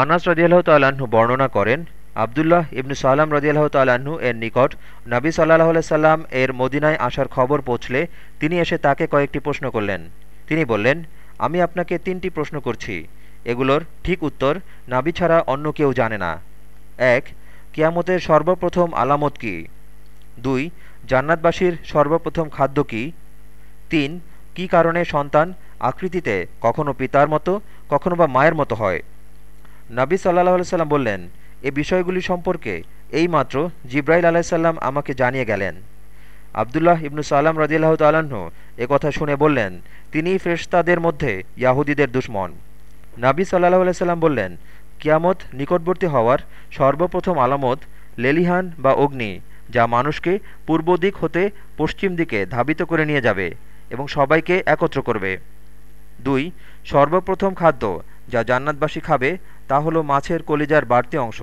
আনাস রদিয়াল্লাহ তাল্লাহ্ন বর্ণনা করেন, আবদুল্লাহ ইবনু সালাম রদিয়াল্লাহ তাল্লাহ্ন এর নিকট নবী সাল্লাহ সাল্লাম এর মদিনায় আসার খবর পৌঁছলে তিনি এসে তাকে কয়েকটি প্রশ্ন করলেন। তিনি বললেন, আমি আপনাকে তিনটি প্রশ্ন করছি। এগুলোর ঠিক উত্তর নাবি ছাড়া অন্য কেউ জানে না। এক, কিয়ামতের সর্বপ্রথম আলামত কি? দুই, জান্নাতবাসীর সর্বপ্রথম খাদ্য কি? তিন, কি কারণে সন্তান আকৃতিতে কখনো পিতার মতো, কখনো বা মায়ের মতো হয়? নাবী সাল্লাহ সাল্লাম বললেন, এ বিষয়গুলি সম্পর্কে এইমাত্র জিব্রাইল আলাহিসাল্লাম আমাকে জানিয়ে গেলেন। আবদুল্লাহ ইবনু সাল্লাম রদিয়াল্লাহ তাল্লাহ্ন এ কথা শুনে বললেন, তিনি ফেরস্তাদের মধ্যে ইয়াহুদীদের দুশ্মন। নাবী সাল্লাহ সাল্লাম বললেন, কিয়ামত নিকটবর্তী হওয়ার সর্বপ্রথম আলামত লেলিহান বা অগ্নি, যা মানুষকে পূর্ব দিক হতে পশ্চিম দিকে ধাবিত করে নিয়ে যাবে এবং সবাইকে একত্র করবে। দুই, সর্বপ্রথম খাদ্য যা জান্নাতবাসী খাবে তা হলো মাছের কলিজার বাড়তি অংশ।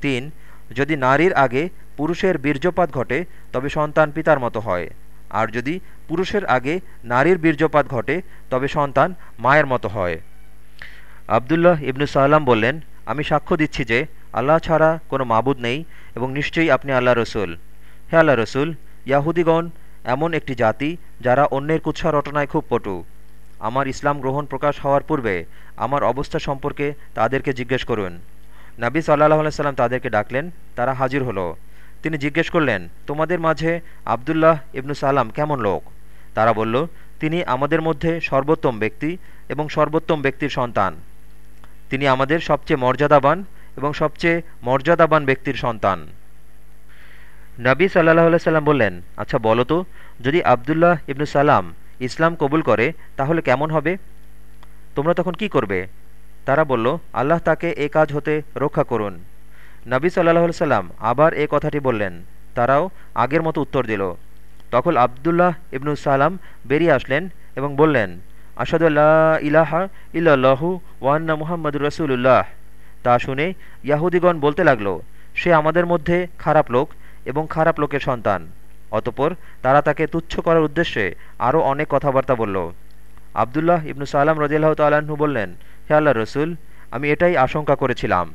তিন, যদি নারীর আগে পুরুষের বীর্যপাত ঘটে, তবে সন্তান পিতার মতো হয়। আর যদি পুরুষের আগে নারীর বীর্যপাত ঘটে, তবে সন্তান মায়ের মতো হয়। আবদুল্লাহ ইবনু সাল্লাম বললেন, আমি সাক্ষ্য দিচ্ছি যে আল্লাহ ছাড়া কোনো মাবুদ নেই এবং নিশ্চয়ই আপনি আল্লাহ রসুল। হে আল্লাহ রসুল, ইয়াহুদিগণ এমন একটি জাতি যারা অন্যের কুৎসা রটনায় খুব পটু। আমার ইসলাম গ্রহণ প্রকাশ হওয়ার পূর্বে আমার অবস্থা সম্পর্কে তাদেরকে জিজ্ঞেস করুন। নাবী সাল্লাহ সাল্লাম তাদেরকে ডাকলেন, তারা হাজির হলো। তিনি জিজ্ঞেস করলেন, তোমাদের মাঝে আবদুল্লাহ ইবনু সালাম কেমন লোক? তারা বলল, তিনি আমাদের মধ্যে সর্বোত্তম ব্যক্তি এবং সর্বোত্তম ব্যক্তির সন্তান। তিনি আমাদের সবচেয়ে মর্যাদাবান এবং সবচেয়ে মর্যাদাবান ব্যক্তির সন্তান। নবী সাল্লাহ সাল্লাম বললেন আচ্ছা বলো তো, যদি আবদুল্লাহ ইবনু সালাম ইসলাম কবুল করে, তাহলে কেমন হবে? তোমরা তখন কি করবে? তারা বলল, আল্লাহ তাকে এ কাজ হতে রক্ষা করুন। নবী সাল্লাহ সাল্লাম আবার এ কথাটি বললেন। তারাও আগের মতো উত্তর দিল। তখন আবদুল্লাহ ইবনু সালাম বেরিয়ে আসলেন এবং বললেন আসাদুল্লাহ ইলাহা ইল্লাহু ওয়ান্না মুহাম্মদুর রসুল্লাহ তা শুনে ইয়াহুদিগণ বলতে লাগল, সে আমাদের মধ্যে খারাপ লোক এবং খারাপ লোকের সন্তান। অতপর তারা তাকে তুচ্ছ করার উদ্দেশ্যে আরও অনেক কথাবার্তা বলল। আবদুল্লাহ ইবনু সালাম রদিয়াল্লাহ তাল্লাহ্ন বললেন, হে আল্লাহ রসুল, আমি এটাই আশঙ্কা করেছিলাম।